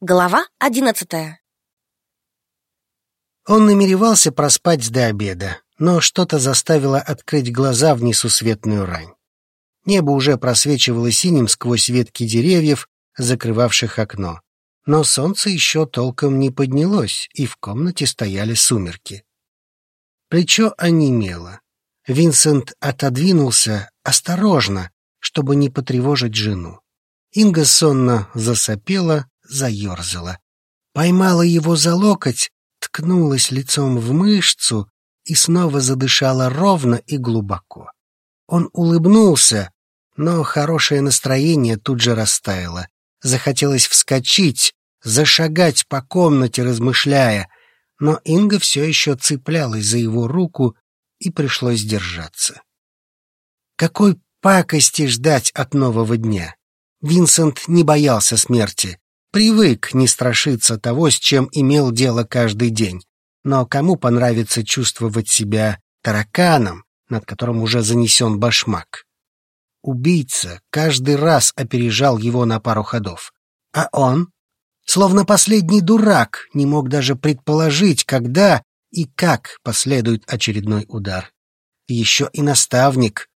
Глава одиннадцатая Он намеревался проспать до обеда, но что-то заставило открыть глаза в несусветную рань. Небо уже просвечивало синим сквозь ветки деревьев, закрывавших окно. Но солнце еще толком не поднялось, и в комнате стояли сумерки. Плечо онемело. Винсент отодвинулся осторожно, чтобы не потревожить жену. Инга сонно засопела, заерзала. Поймала его за локоть, ткнулась лицом в мышцу и снова задышала ровно и глубоко. Он улыбнулся, но хорошее настроение тут же растаяло. Захотелось вскочить, зашагать по комнате, размышляя, но Инга все еще цеплялась за его руку, и пришлось держаться. Какой пакости ждать от нового дня? Винсент не боялся смерти, привык не страшиться того, с чем имел дело каждый день. Но кому понравится чувствовать себя тараканом, над которым уже занесен башмак? Убийца каждый раз опережал его на пару ходов. А он, словно последний дурак, не мог даже предположить, когда и как последует очередной удар. Еще и наставник.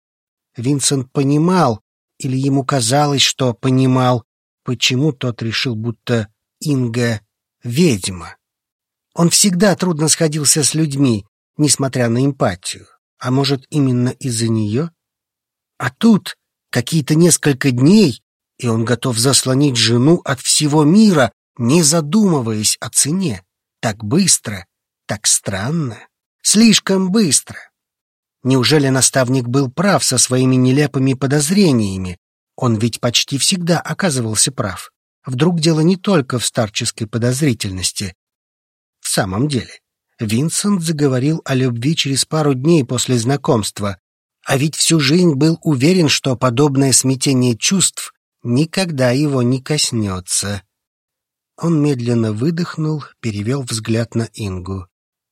Винсент понимал, или ему казалось, что понимал, почему тот решил, будто Инга — ведьма. Он всегда трудно сходился с людьми, несмотря на эмпатию. А может, именно из-за нее? А тут какие-то несколько дней, и он готов заслонить жену от всего мира, не задумываясь о цене. Так быстро, так странно, слишком быстро. Неужели наставник был прав со своими нелепыми подозрениями? Он ведь почти всегда оказывался прав. Вдруг дело не только в старческой подозрительности. В самом деле, Винсент заговорил о любви через пару дней после знакомства, а ведь всю жизнь был уверен, что подобное смятение чувств никогда его не коснется. Он медленно выдохнул, перевел взгляд на Ингу.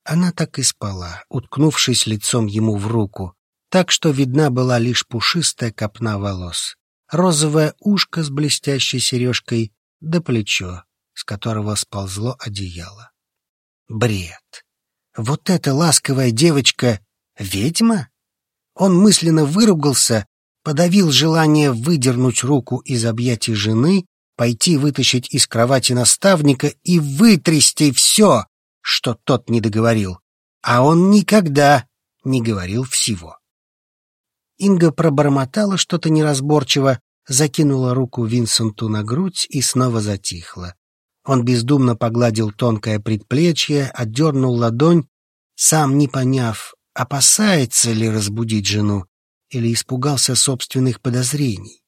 Она так и спала, уткнувшись лицом ему в руку, так что видна была лишь пушистая копна волос, розовое ушко с блестящей сережкой да плечо, с которого сползло одеяло. Бред! Вот эта ласковая девочка — ведьма? Он мысленно выругался, подавил желание выдернуть руку из объятий жены, пойти вытащить из кровати наставника и вытрясти все, что тот не договорил, а он никогда не говорил всего. Инга пробормотала что-то неразборчиво, закинула руку Винсенту на грудь и снова затихла. Он бездумно погладил тонкое предплечье, отдернул ладонь, сам не поняв, опасается ли разбудить жену или испугался собственных подозрений.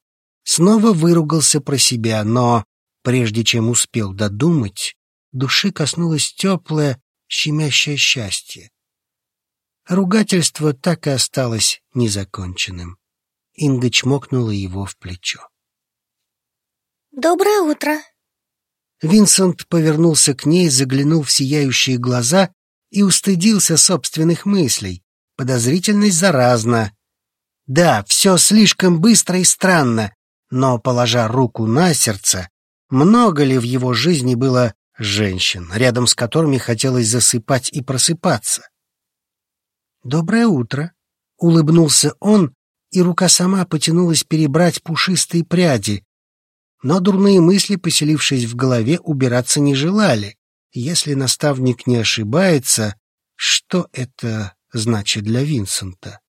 Снова выругался про себя, но, прежде чем успел додумать, души коснулось теплое, щемящее счастье. Ругательство так и осталось незаконченным. Инга чмокнула его в плечо. «Доброе утро!» Винсент повернулся к ней, заглянул в сияющие глаза и устыдился собственных мыслей. Подозрительность заразна. Да, все слишком быстро и странно, но, положа руку на сердце, много ли в его жизни было женщин, рядом с которыми хотелось засыпать и просыпаться. «Доброе утро!» — улыбнулся он, и рука сама потянулась перебрать пушистые пряди. Но дурные мысли, поселившись в голове, убираться не желали. Если наставник не ошибается, что это значит для Винсента?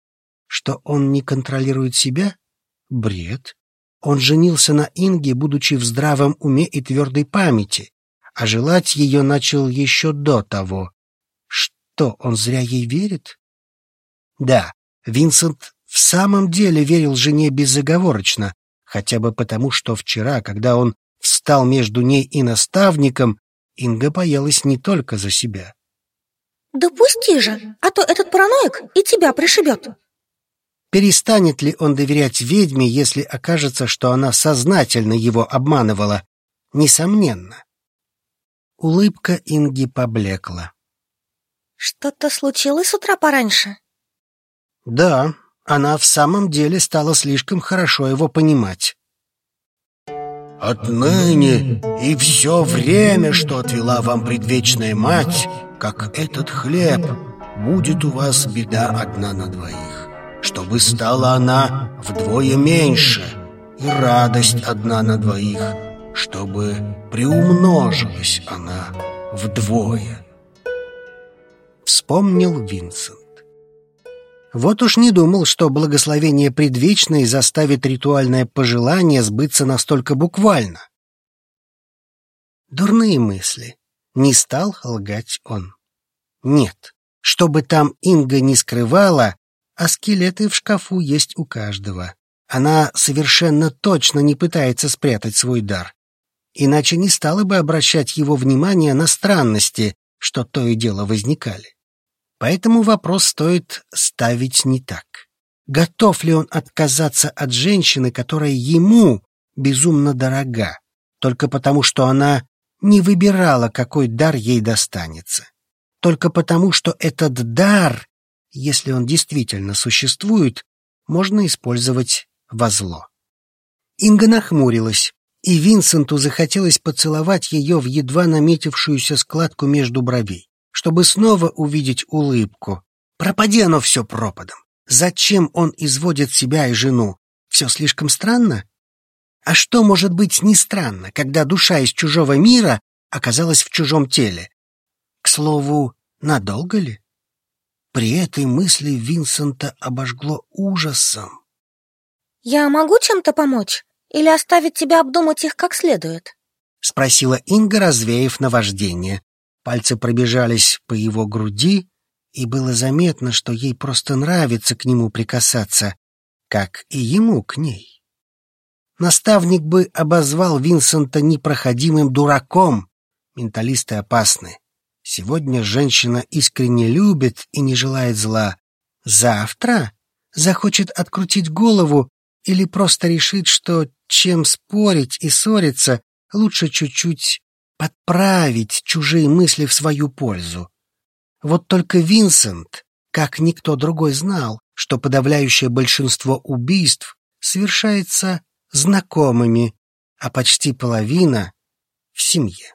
Что он не контролирует себя? Бред. Он женился на Инге, будучи в здравом уме и твердой памяти а желать ее начал еще до того. Что, он зря ей верит? Да, Винсент в самом деле верил жене безоговорочно, хотя бы потому, что вчера, когда он встал между ней и наставником, Инга боялась не только за себя. «Да пусти же, а то этот параноик и тебя пришибет!» Перестанет ли он доверять ведьме, если окажется, что она сознательно его обманывала? Несомненно. Улыбка Инги поблекла. «Что-то случилось с утра пораньше?» «Да, она в самом деле стала слишком хорошо его понимать». Отныне и все время, что отвела вам предвечная мать, как этот хлеб, будет у вас беда одна на двоих, чтобы стала она вдвое меньше, и радость одна на двоих, чтобы приумножилась она вдвое. Вспомнил Винсент. Вот уж не думал, что благословение предвечной заставит ритуальное пожелание сбыться настолько буквально. Дурные мысли. Не стал лгать он. Нет, чтобы там Инга не скрывала, а скелеты в шкафу есть у каждого. Она совершенно точно не пытается спрятать свой дар. Иначе не стала бы обращать его внимание на странности, что то и дело возникали. Поэтому вопрос стоит ставить не так. Готов ли он отказаться от женщины, которая ему безумно дорога, только потому, что она не выбирала, какой дар ей достанется? Только потому, что этот дар, если он действительно существует, можно использовать во зло. Инга нахмурилась, и Винсенту захотелось поцеловать ее в едва наметившуюся складку между бровей чтобы снова увидеть улыбку. Пропади оно все пропадом. Зачем он изводит себя и жену? Все слишком странно? А что может быть не странно, когда душа из чужого мира оказалась в чужом теле? К слову, надолго ли? При этой мысли Винсента обожгло ужасом. «Я могу чем-то помочь? Или оставить тебя обдумать их как следует?» — спросила Инга, развеяв наваждение. Пальцы пробежались по его груди, и было заметно, что ей просто нравится к нему прикасаться, как и ему к ней. Наставник бы обозвал Винсента непроходимым дураком. Менталисты опасны. Сегодня женщина искренне любит и не желает зла. Завтра захочет открутить голову или просто решит, что чем спорить и ссориться, лучше чуть-чуть подправить чужие мысли в свою пользу. Вот только Винсент, как никто другой, знал, что подавляющее большинство убийств совершается знакомыми, а почти половина — в семье.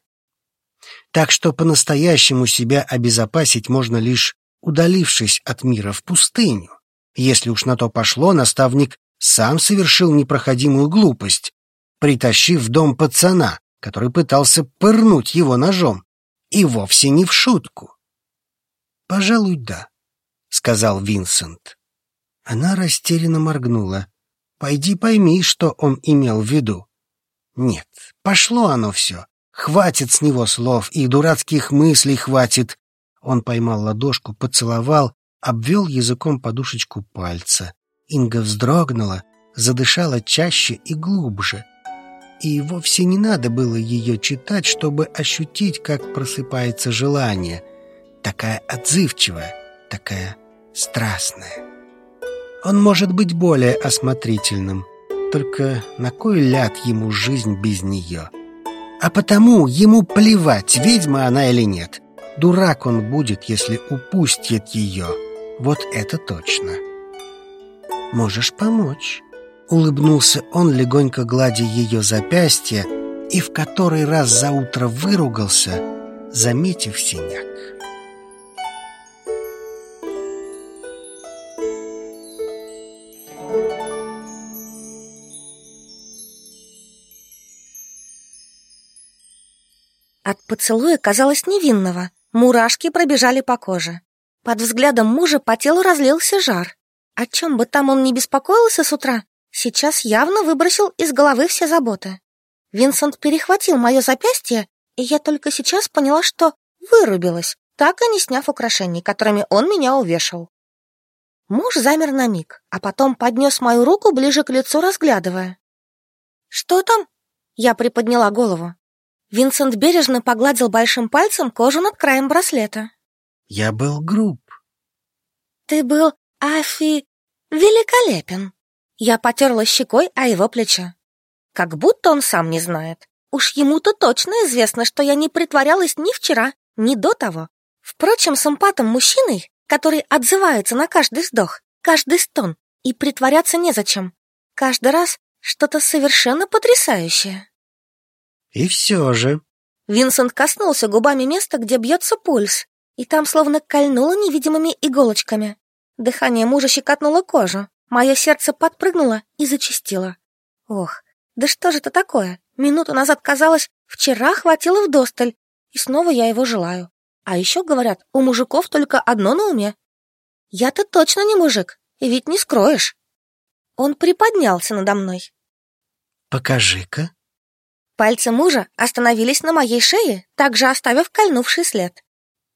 Так что по-настоящему себя обезопасить можно лишь удалившись от мира в пустыню. Если уж на то пошло, наставник сам совершил непроходимую глупость, притащив в дом пацана, который пытался пырнуть его ножом, и вовсе не в шутку. «Пожалуй, да», — сказал Винсент. Она растерянно моргнула. «Пойди пойми, что он имел в виду». «Нет, пошло оно все. Хватит с него слов, и дурацких мыслей хватит». Он поймал ладошку, поцеловал, обвел языком подушечку пальца. Инга вздрогнула, задышала чаще и глубже — и вовсе не надо было ее читать, чтобы ощутить, как просыпается желание. Такая отзывчивая, такая страстная. Он может быть более осмотрительным, только на кой ляд ему жизнь без нее? А потому ему плевать, ведьма она или нет. Дурак он будет, если упустит ее. Вот это точно. Можешь помочь. Улыбнулся он, легонько гладя ее запястье, и в который раз за утро выругался, заметив синяк. От поцелуя казалось невинного. Мурашки пробежали по коже. Под взглядом мужа по телу разлился жар. О чем бы там он ни беспокоился с утра, сейчас явно выбросил из головы все заботы. Винсент перехватил мое запястье, и я только сейчас поняла, что вырубилась, так и не сняв украшений, которыми он меня увешал. Муж замер на миг, а потом поднес мою руку ближе к лицу, разглядывая. «Что там?» Я приподняла голову. Винсент бережно погладил большим пальцем кожу над краем браслета. «Я был груб». «Ты был, Афи, великолепен». Я потерла щекой о его плечо. Как будто он сам не знает. Уж ему-то точно известно, что я не притворялась ни вчера, ни до того. Впрочем, с эмпатом мужчиной, который отзывается на каждый вздох, каждый стон, и притворяться незачем. Каждый раз что-то совершенно потрясающее. И все же... Винсент коснулся губами места, где бьется пульс, и там словно кольнуло невидимыми иголочками. Дыхание мужа щекотнуло кожу, мое сердце подпрыгнуло и зачастило. Ох, да что же это такое? Минуту назад казалось, вчера хватило вдосталь, и снова я его желаю. А еще говорят, у мужиков только одно на уме. Я-то точно не мужик, и ведь не скроешь. Он приподнялся надо мной. Покажи-ка. Пальцы мужа остановились на моей шее, также оставив кольнувший след.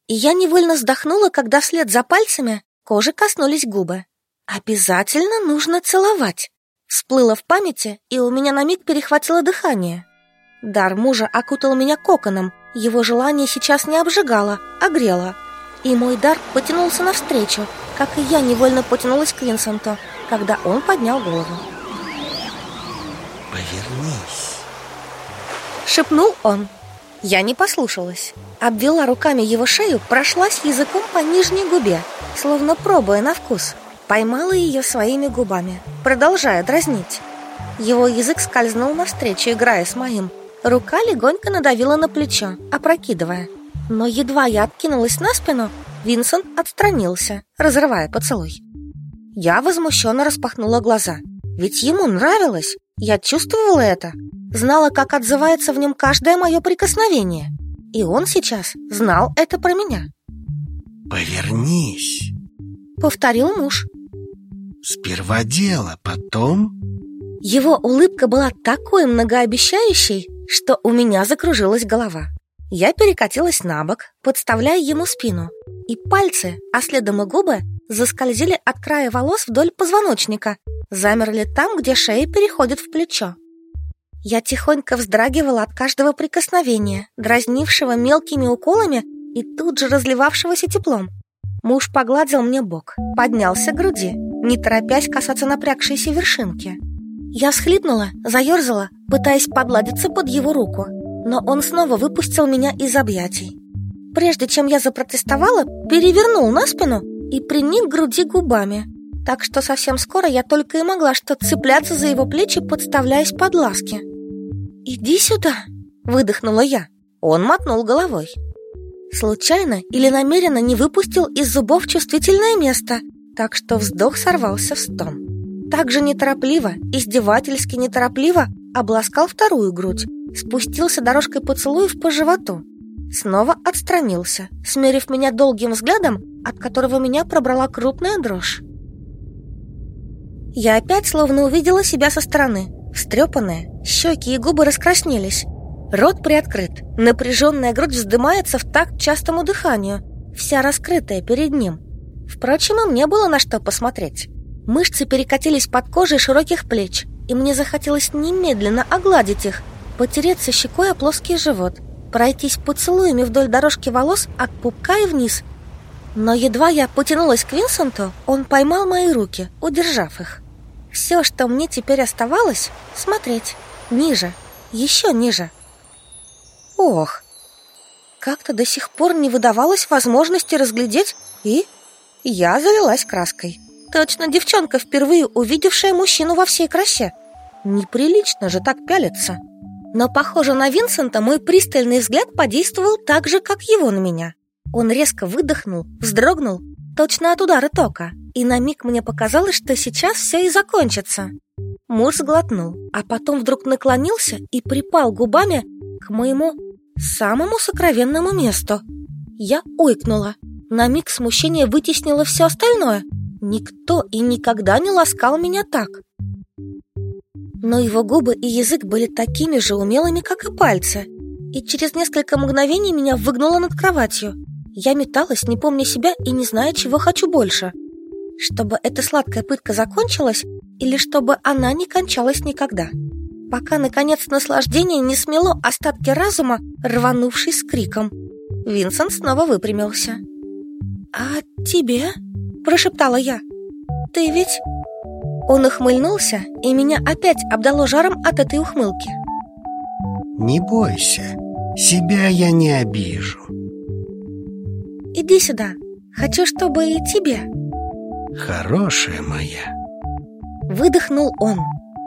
И я невольно вздохнула, когда вслед за пальцами кожи коснулись губы. Обязательно нужно целовать. Всплыло в памяти, и у меня на миг перехватило дыхание. Дар мужа окутал меня коконом, его желание сейчас не обжигало, а грело. И мой дар потянулся навстречу, как и я невольно потянулась к Винсенту, когда он поднял голову. «Повернись!» Шепнул он. Я не послушалась. Обвела руками его шею, прошлась языком по нижней губе, словно пробуя на вкус. Поймала ее своими губами, продолжая дразнить. Его язык скользнул навстречу, играя с моим. Рука легонько надавила на плечо, опрокидывая. Но едва я откинулась на спину, Винсент отстранился, разрывая поцелуй. Я возмущенно распахнула глаза. Ведь ему нравилось, я чувствовала это, знала, как отзывается в нем каждое мое прикосновение. И он сейчас знал это про меня. «Повернись», — повторил муж. «Сперва дело, потом...» Его улыбка была такой многообещающей, что у меня закружилась голова. Я перекатилась на бок, подставляя ему спину, и пальцы, а следом и губы, заскользили от края волос вдоль позвоночника, замерли там, где шея переходит в плечо. Я тихонько вздрагивала от каждого прикосновения, дразнившего мелкими уколами и тут же разливавшегося теплом. Муж погладил мне бок, поднялся к груди, не торопясь касаться напрягшейся вершинки. Я всхлипнула, заерзала, пытаясь подладиться под его руку, но он снова выпустил меня из объятий. Прежде чем я запротестовала, перевернул на спину и приник к груди губами, так что совсем скоро я только и могла что цепляться за его плечи, подставляясь под ласки. «Иди сюда!» — выдохнула я. Он мотнул головой. Случайно или намеренно не выпустил из зубов чувствительное место, так что вздох сорвался в стон. Также неторопливо, издевательски неторопливо обласкал вторую грудь, спустился дорожкой поцелуев по животу. Снова отстранился, смерив меня долгим взглядом, от которого меня пробрала крупная дрожь. Я опять словно увидела себя со стороны, встрепанная, щеки и губы раскраснелись. Рот приоткрыт, напряженная грудь вздымается в такт частому дыханию, вся раскрытая перед ним. Впрочем, им не было на что посмотреть. Мышцы перекатились под кожей широких плеч, и мне захотелось немедленно огладить их, потереться щекой о плоский живот, пройтись поцелуями вдоль дорожки волос от пупка и вниз. Но едва я потянулась к Винсенту, он поймал мои руки, удержав их. Все, что мне теперь оставалось, смотреть ниже, еще ниже. Ох, как-то до сих пор не выдавалось возможности разглядеть, и я залилась краской. Точно девчонка, впервые увидевшая мужчину во всей красе. Неприлично же так пялиться. Но, похоже, на Винсента мой пристальный взгляд подействовал так же, как его на меня. Он резко выдохнул, вздрогнул, точно от удара тока, и на миг мне показалось, что сейчас все и закончится. Муж сглотнул, а потом вдруг наклонился и припал губами к моему самому сокровенному месту. Я ойкнула. На миг смущение вытеснило все остальное. Никто и никогда не ласкал меня так. Но его губы и язык были такими же умелыми, как и пальцы. И через несколько мгновений меня выгнуло над кроватью. Я металась, не помня себя и не зная, чего хочу больше. Чтобы эта сладкая пытка закончилась или чтобы она не кончалась никогда. Пока, наконец, наслаждение не смело остатки разума, рванувшись с криком. Винсент снова выпрямился. «А тебе?» – прошептала я. «Ты ведь...» Он ухмыльнулся, и меня опять обдало жаром от этой ухмылки. «Не бойся, себя я не обижу». «Иди сюда, хочу, чтобы и тебе». «Хорошая моя». Выдохнул он,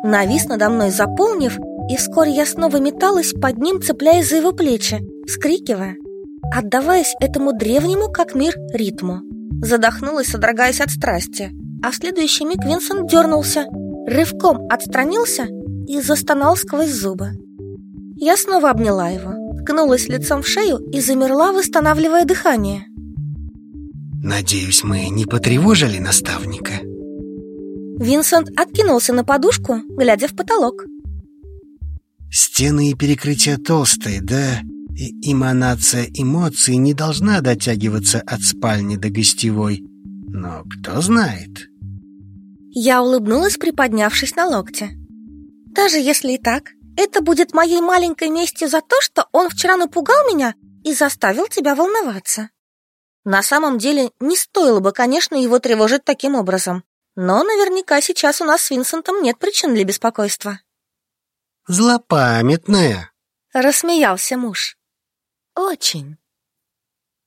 навис надо мной, заполнив И вскоре я снова металась под ним, цепляясь за его плечи, вскрикивая, отдаваясь этому древнему, как мир, ритму. Задохнулась, содрогаясь от страсти, а в следующий миг Винсент дернулся, рывком отстранился и застонал сквозь зубы. Я снова обняла его, ткнулась лицом в шею и замерла, восстанавливая дыхание. «Надеюсь, мы не потревожили наставника?» Винсент откинулся на подушку, глядя в потолок. Стены и перекрытия толстые, да и эманация эмоций не должна дотягиваться от спальни до гостевой. Но кто знает? Я улыбнулась, приподнявшись на локте. Даже если и так, это будет моей маленькой местью за то, что он вчера напугал меня и заставил тебя волноваться. На самом деле, не стоило бы, конечно, его тревожить таким образом. Но наверняка сейчас у нас с Винсентом нет причин для беспокойства. Злопамятная, рассмеялся муж. Очень.